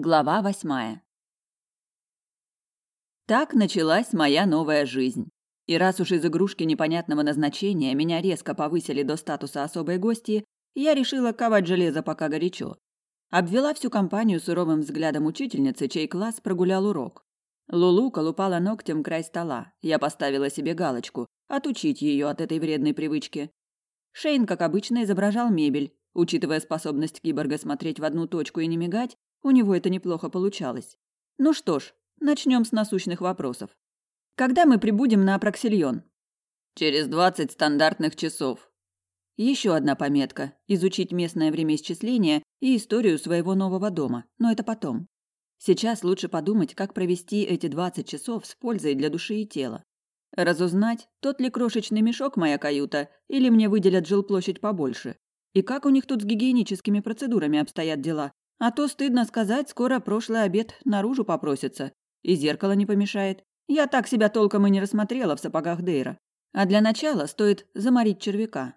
Глава восьмая. Так началась моя новая жизнь. И раз уж из игрушки непонятного назначения меня резко повысили до статуса особой гости, я решила ковать железо пока горячо. Обвела всю компанию суровым взглядом учительницы, чей класс прогулял урок. Лулу колупала ногтем край стола. Я поставила себе галочку – отучить ее от этой вредной привычки. Шейн, как обычно, изображал мебель. Учитывая способность киборга смотреть в одну точку и не мигать, у него это неплохо получалось. Ну что ж, начнем с насущных вопросов. Когда мы прибудем на Проксильон? Через двадцать стандартных часов. Еще одна пометка – изучить местное времяисчисление и историю своего нового дома, но это потом. Сейчас лучше подумать, как провести эти двадцать часов с пользой для души и тела. Разузнать, тот ли крошечный мешок моя каюта, или мне выделят жилплощадь побольше. И как у них тут с гигиеническими процедурами обстоят дела. А то, стыдно сказать, скоро прошлый обед наружу попросится. И зеркало не помешает. Я так себя толком и не рассмотрела в сапогах Дейра. А для начала стоит заморить червяка.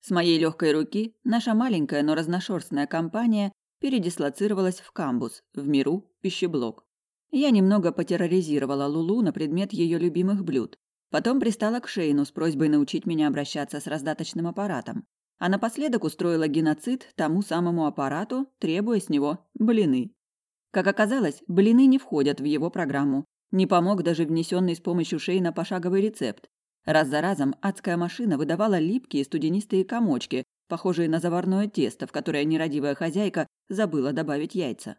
С моей легкой руки наша маленькая, но разношерстная компания передислоцировалась в камбус, в миру пищеблок. Я немного потерроризировала Лулу на предмет ее любимых блюд. Потом пристала к Шейну с просьбой научить меня обращаться с раздаточным аппаратом. А напоследок устроила геноцид тому самому аппарату, требуя с него блины. Как оказалось, блины не входят в его программу. Не помог даже внесенный с помощью Шейна пошаговый рецепт. Раз за разом адская машина выдавала липкие студенистые комочки, похожие на заварное тесто, в которое нерадивая хозяйка забыла добавить яйца.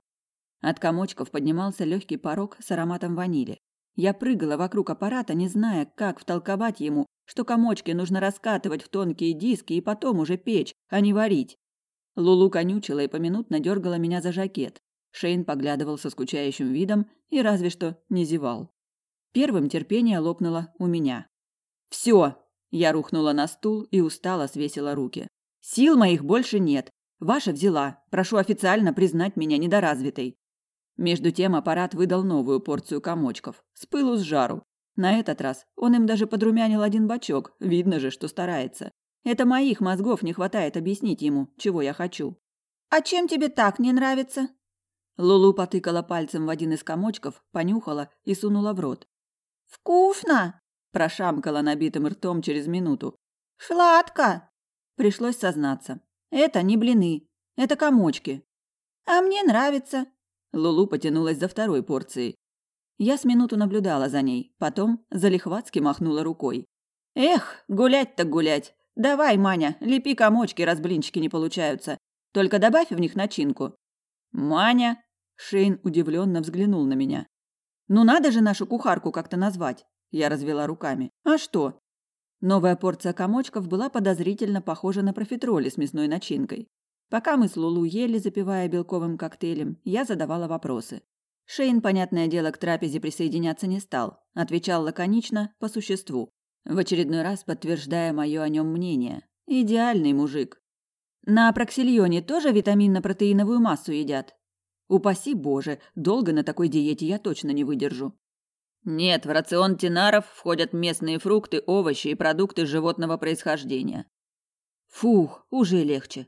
От комочков поднимался легкий порог с ароматом ванили. Я прыгала вокруг аппарата, не зная, как втолковать ему, что комочки нужно раскатывать в тонкие диски и потом уже печь, а не варить. Лулу конючила и поминутно дергала меня за жакет. Шейн поглядывал со скучающим видом и разве что не зевал. Первым терпение лопнуло у меня. «Все!» – я рухнула на стул и устало свесила руки. «Сил моих больше нет. Ваша взяла. Прошу официально признать меня недоразвитой. Между тем аппарат выдал новую порцию комочков. С пылу с жару. На этот раз он им даже подрумянил один бачок. Видно же, что старается. Это моих мозгов не хватает объяснить ему, чего я хочу. «А чем тебе так не нравится?» Лулу потыкала пальцем в один из комочков, понюхала и сунула в рот. «Вкусно!» – прошамкала набитым ртом через минуту. «Сладко!» Пришлось сознаться. «Это не блины, это комочки». «А мне нравится. Лулу потянулась за второй порцией. Я с минуту наблюдала за ней, потом залихватски махнула рукой. Эх, гулять так гулять. Давай, Маня, лепи комочки, раз блинчики не получаются. Только добавь в них начинку. Маня, Шейн удивленно взглянул на меня. Ну надо же нашу кухарку как-то назвать. Я развела руками. А что? Новая порция комочков была подозрительно похожа на профитроли с мясной начинкой. Пока мы с Лулу ели, запивая белковым коктейлем, я задавала вопросы. Шейн, понятное дело, к трапезе присоединяться не стал. Отвечал лаконично, по существу. В очередной раз подтверждая мое о нем мнение. Идеальный мужик. На Проксильоне тоже витаминно-протеиновую массу едят? Упаси боже, долго на такой диете я точно не выдержу. Нет, в рацион тинаров входят местные фрукты, овощи и продукты животного происхождения. Фух, уже легче.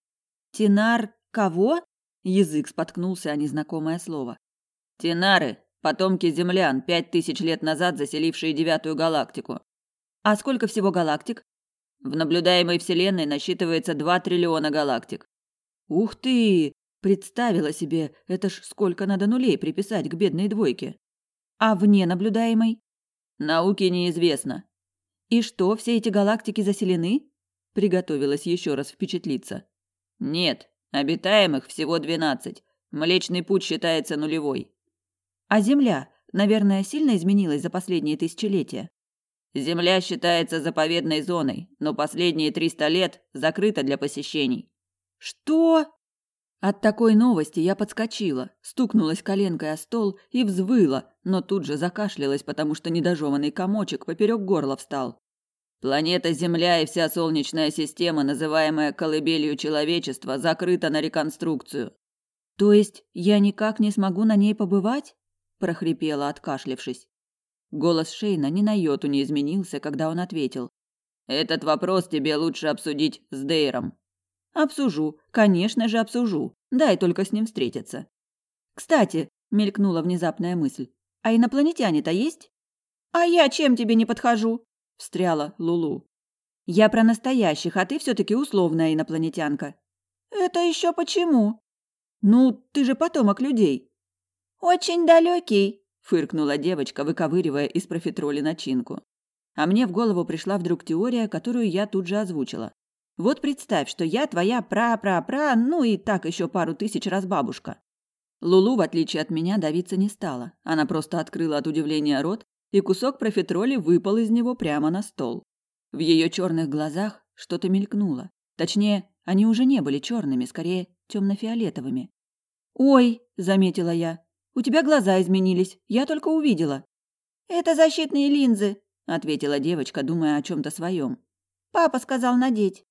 Тинар кого? Язык споткнулся о незнакомое слово. Тинары, потомки землян, пять тысяч лет назад заселившие девятую галактику. А сколько всего галактик? В наблюдаемой вселенной насчитывается два триллиона галактик. Ух ты! Представила себе, это ж сколько надо нулей приписать к бедной двойке. А вне наблюдаемой? Науке неизвестно. И что, все эти галактики заселены? Приготовилась еще раз впечатлиться. Нет, обитаемых всего двенадцать. Млечный путь считается нулевой. А Земля, наверное, сильно изменилась за последние тысячелетия. Земля считается заповедной зоной, но последние триста лет закрыта для посещений. Что? От такой новости я подскочила, стукнулась коленкой о стол и взвыла, но тут же закашлялась, потому что недожеванный комочек поперек горла встал. Планета Земля и вся Солнечная система, называемая колыбелью человечества, закрыта на реконструкцию. То есть я никак не смогу на ней побывать? Прохрипела, откашлившись. Голос Шейна ни на йоту не изменился, когда он ответил: "Этот вопрос тебе лучше обсудить с Дейром". "Обсужу, конечно же, обсужу. Дай только с ним встретиться". Кстати, мелькнула внезапная мысль. А инопланетяне-то есть? А я чем тебе не подхожу? встряла Лулу. Я про настоящих, а ты все таки условная инопланетянка. Это еще почему? Ну, ты же потомок людей. Очень далекий, фыркнула девочка, выковыривая из профитроли начинку. А мне в голову пришла вдруг теория, которую я тут же озвучила. Вот представь, что я твоя пра-пра-пра, ну и так еще пару тысяч раз бабушка. Лулу, в отличие от меня, давиться не стала. Она просто открыла от удивления рот, и кусок профитроли выпал из него прямо на стол. В ее черных глазах что-то мелькнуло. Точнее, они уже не были черными, скорее темно-фиолетовыми. «Ой!» – заметила я. «У тебя глаза изменились. Я только увидела». «Это защитные линзы», – ответила девочка, думая о чем-то своем. «Папа сказал надеть».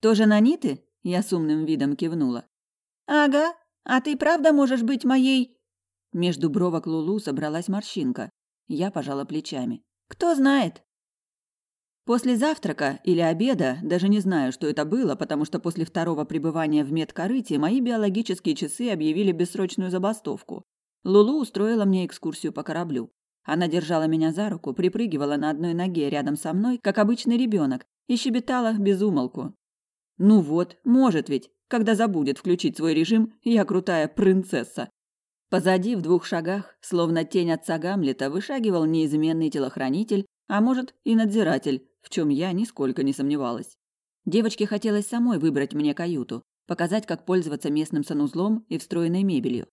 «Тоже наниты?» – я с умным видом кивнула. «Ага. А ты правда можешь быть моей...» Между бровок Лулу собралась морщинка. Я пожала плечами. «Кто знает?» После завтрака или обеда, даже не знаю, что это было, потому что после второго пребывания в медкорыте мои биологические часы объявили бессрочную забастовку. Лулу устроила мне экскурсию по кораблю. Она держала меня за руку, припрыгивала на одной ноге рядом со мной, как обычный ребенок, и щебетала без умолку. Ну вот, может ведь, когда забудет включить свой режим, я крутая принцесса. Позади, в двух шагах, словно тень отца Гамлета, вышагивал неизменный телохранитель, а может и надзиратель, в чем я нисколько не сомневалась. Девочке хотелось самой выбрать мне каюту, показать, как пользоваться местным санузлом и встроенной мебелью.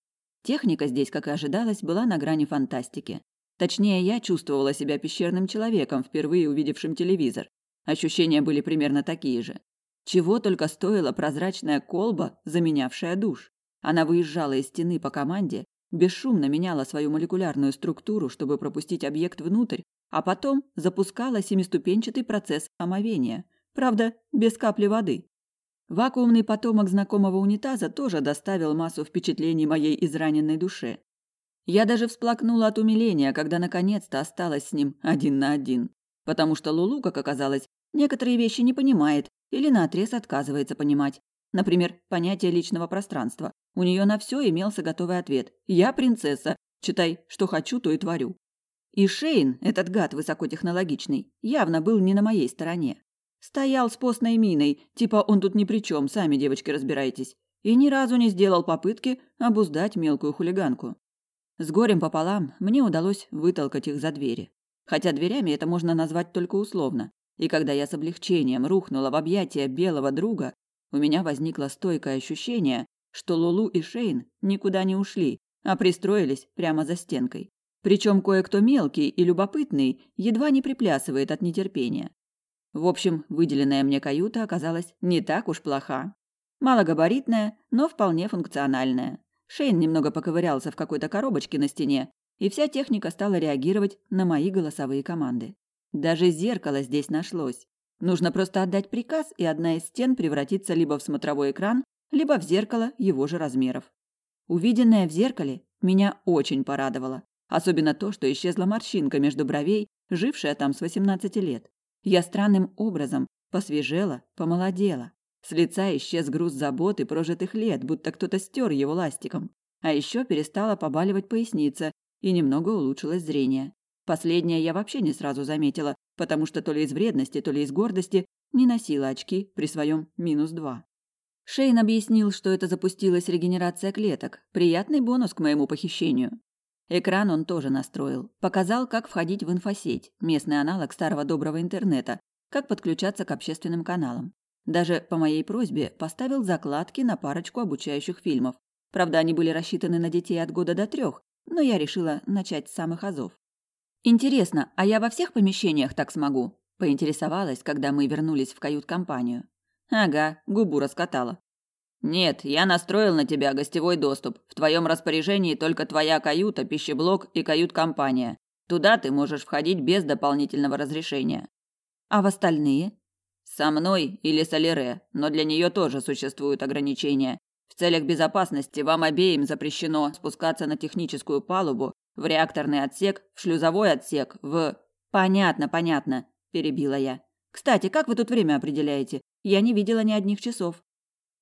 Техника здесь, как и ожидалось, была на грани фантастики. Точнее, я чувствовала себя пещерным человеком, впервые увидевшим телевизор. Ощущения были примерно такие же. Чего только стоила прозрачная колба, заменявшая душ. Она выезжала из стены по команде, бесшумно меняла свою молекулярную структуру, чтобы пропустить объект внутрь, а потом запускала семиступенчатый процесс омовения, правда, без капли воды. Вакуумный потомок знакомого унитаза тоже доставил массу впечатлений моей израненной душе. Я даже всплакнула от умиления, когда наконец-то осталась с ним один на один, потому что Лулу, как оказалось, некоторые вещи не понимает или наотрез отказывается понимать. Например, понятие личного пространства. У нее на все имелся готовый ответ. «Я принцесса. Читай, что хочу, то и творю». И Шейн, этот гад высокотехнологичный, явно был не на моей стороне. Стоял с постной миной, типа он тут ни при чем, сами девочки разбирайтесь, и ни разу не сделал попытки обуздать мелкую хулиганку. С горем пополам мне удалось вытолкать их за двери. Хотя дверями это можно назвать только условно. И когда я с облегчением рухнула в объятия белого друга, у меня возникло стойкое ощущение, что Лулу и Шейн никуда не ушли, а пристроились прямо за стенкой. Причем кое-кто мелкий и любопытный едва не приплясывает от нетерпения. В общем, выделенная мне каюта оказалась не так уж плоха. Малогабаритная, но вполне функциональная. Шейн немного поковырялся в какой-то коробочке на стене, и вся техника стала реагировать на мои голосовые команды. Даже зеркало здесь нашлось. Нужно просто отдать приказ, и одна из стен превратится либо в смотровой экран, либо в зеркало его же размеров. Увиденное в зеркале меня очень порадовало. Особенно то, что исчезла морщинка между бровей, жившая там с 18 лет. Я странным образом посвежела, помолодела. С лица исчез груз заботы прожитых лет, будто кто-то стер его ластиком. А еще перестала побаливать поясница, и немного улучшилось зрение. Последнее я вообще не сразу заметила, потому что то ли из вредности, то ли из гордости не носила очки при своем минус два. Шейн объяснил, что это запустилась регенерация клеток, приятный бонус к моему похищению. Экран он тоже настроил, показал, как входить в инфосеть, местный аналог старого доброго интернета, как подключаться к общественным каналам. Даже по моей просьбе поставил закладки на парочку обучающих фильмов. Правда, они были рассчитаны на детей от года до трех, но я решила начать с самых азов. Интересно, а я во всех помещениях так смогу? Поинтересовалась, когда мы вернулись в кают-компанию. Ага, губу раскатала. Нет, я настроил на тебя гостевой доступ. В твоем распоряжении только твоя каюта, пищеблок и кают-компания. Туда ты можешь входить без дополнительного разрешения. А в остальные? Со мной или с Алире, но для нее тоже существуют ограничения. В целях безопасности вам обеим запрещено спускаться на техническую палубу в реакторный отсек, в шлюзовой отсек, в... Понятно, понятно, перебила я. Кстати, как вы тут время определяете? Я не видела ни одних часов.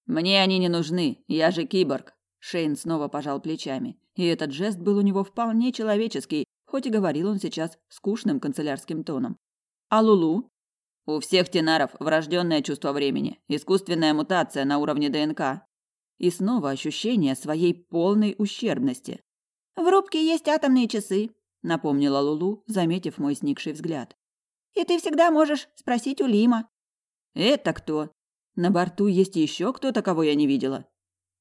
Мне они не нужны, я же киборг. Шейн снова пожал плечами, и этот жест был у него вполне человеческий, хоть и говорил он сейчас скучным канцелярским тоном. А Лулу? У всех тенаров врожденное чувство времени, искусственная мутация на уровне ДНК. И снова ощущение своей полной ущербности. В рубке есть атомные часы, напомнила Лулу, заметив мой сникший взгляд. И ты всегда можешь спросить у Лима. Это кто? На борту есть еще кто-то, кого я не видела.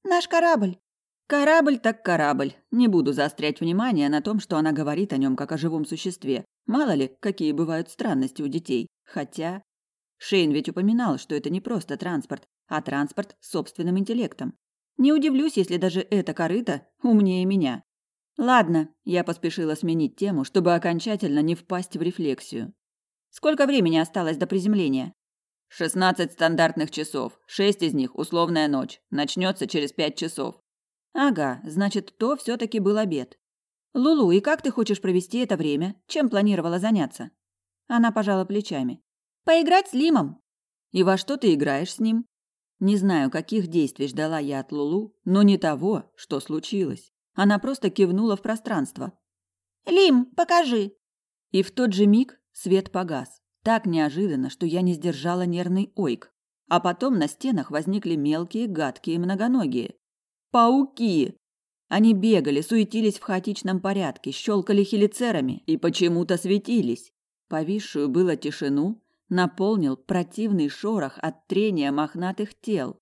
Наш корабль. Корабль так корабль. Не буду заострять внимание на том, что она говорит о нем как о живом существе. Мало ли, какие бывают странности у детей. Хотя... Шейн ведь упоминал, что это не просто транспорт, а транспорт с собственным интеллектом. Не удивлюсь, если даже эта корыта умнее меня. Ладно, я поспешила сменить тему, чтобы окончательно не впасть в рефлексию. Сколько времени осталось до приземления? Шестнадцать стандартных часов. Шесть из них условная ночь. Начнется через пять часов. Ага, значит, то все таки был обед. Лулу, и как ты хочешь провести это время? Чем планировала заняться? Она пожала плечами. Поиграть с Лимом. И во что ты играешь с ним? Не знаю, каких действий ждала я от Лулу, но не того, что случилось. Она просто кивнула в пространство. Лим, покажи. И в тот же миг свет погас. Так неожиданно, что я не сдержала нервный ойк. А потом на стенах возникли мелкие, гадкие многоногие. Пауки! Они бегали, суетились в хаотичном порядке, щелкали хелицерами и почему-то светились. Повисшую было тишину наполнил противный шорох от трения мохнатых тел.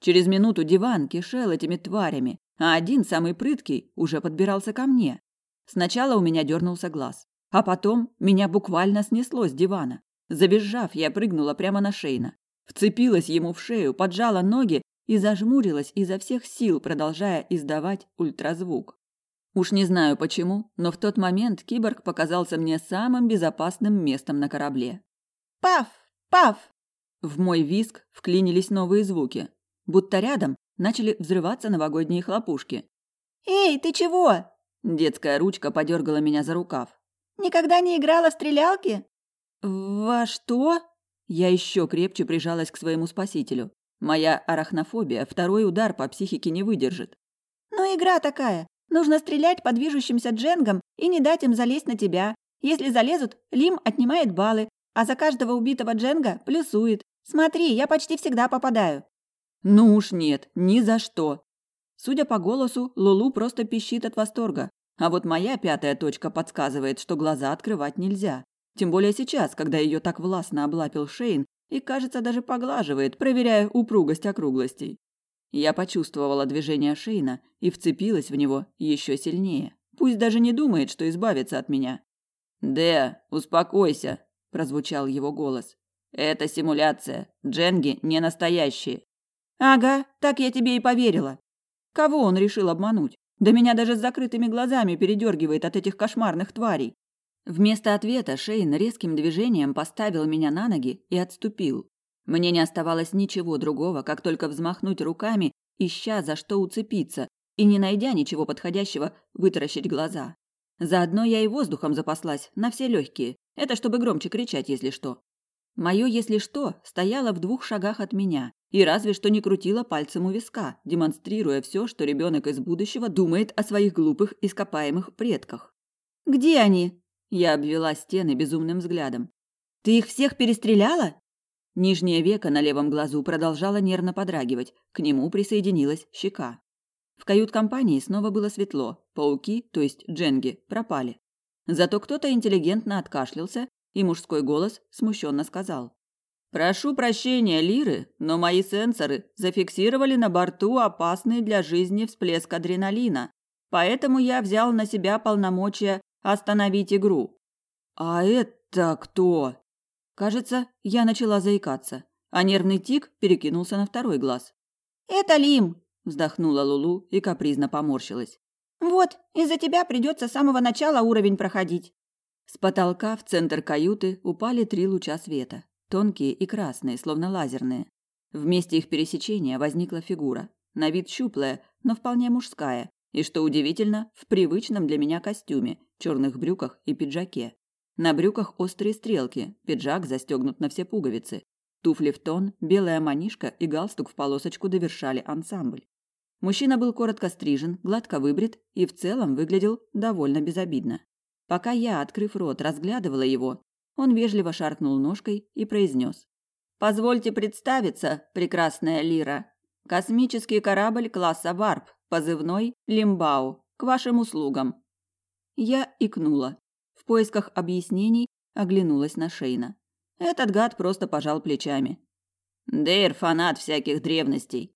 Через минуту диван кишел этими тварями, а один, самый прыткий, уже подбирался ко мне. Сначала у меня дернулся глаз, а потом меня буквально снесло с дивана. Забежав, я прыгнула прямо на Шейна. Вцепилась ему в шею, поджала ноги и зажмурилась изо всех сил, продолжая издавать ультразвук. Уж не знаю почему, но в тот момент киборг показался мне самым безопасным местом на корабле. «Паф! Паф!» В мой виск вклинились новые звуки, будто рядом начали взрываться новогодние хлопушки. «Эй, ты чего?» Детская ручка подергала меня за рукав. «Никогда не играла в стрелялки?» «Во что?» Я еще крепче прижалась к своему спасителю. Моя арахнофобия второй удар по психике не выдержит. «Ну, игра такая. Нужно стрелять по движущимся дженгам и не дать им залезть на тебя. Если залезут, Лим отнимает баллы, а за каждого убитого дженга плюсует. Смотри, я почти всегда попадаю». «Ну уж нет, ни за что». Судя по голосу, Лулу просто пищит от восторга. А вот моя пятая точка подсказывает, что глаза открывать нельзя. Тем более сейчас, когда ее так властно облапил Шейн и, кажется, даже поглаживает, проверяя упругость округлостей. Я почувствовала движение Шейна и вцепилась в него еще сильнее. Пусть даже не думает, что избавится от меня. «Дэ, успокойся», – прозвучал его голос. «Это симуляция. Дженги не настоящие». «Ага, так я тебе и поверила». Кого он решил обмануть? Да меня даже с закрытыми глазами передергивает от этих кошмарных тварей. Вместо ответа Шейн резким движением поставил меня на ноги и отступил. Мне не оставалось ничего другого, как только взмахнуть руками, ища за что уцепиться, и не найдя ничего подходящего, вытаращить глаза. Заодно я и воздухом запаслась на все легкие. Это чтобы громче кричать, если что. Мое «если что» стояло в двух шагах от меня и разве что не крутило пальцем у виска, демонстрируя все, что ребенок из будущего думает о своих глупых ископаемых предках. «Где они?» Я обвела стены безумным взглядом. «Ты их всех перестреляла?» Нижнее веко на левом глазу продолжало нервно подрагивать, к нему присоединилась щека. В кают-компании снова было светло, пауки, то есть дженги, пропали. Зато кто-то интеллигентно откашлялся, и мужской голос смущенно сказал. «Прошу прощения, Лиры, но мои сенсоры зафиксировали на борту опасный для жизни всплеск адреналина, поэтому я взял на себя полномочия Остановить игру. А это кто? Кажется, я начала заикаться, а нервный тик перекинулся на второй глаз. Это Лим, вздохнула Лулу и капризно поморщилась. Вот, из-за тебя придется с самого начала уровень проходить. С потолка в центр каюты упали три луча света, тонкие и красные, словно лазерные. В месте их пересечения возникла фигура, на вид щуплая, но вполне мужская, и, что удивительно, в привычном для меня костюме, черных брюках и пиджаке. На брюках острые стрелки, пиджак застегнут на все пуговицы. Туфли в тон, белая манишка и галстук в полосочку довершали ансамбль. Мужчина был коротко стрижен, гладко выбрит и в целом выглядел довольно безобидно. Пока я, открыв рот, разглядывала его, он вежливо шаркнул ножкой и произнес. «Позвольте представиться, прекрасная Лира. Космический корабль класса Варп, позывной Лимбау, к вашим услугам». Я икнула. В поисках объяснений оглянулась на Шейна. Этот гад просто пожал плечами. Дейр фанат всяких древностей.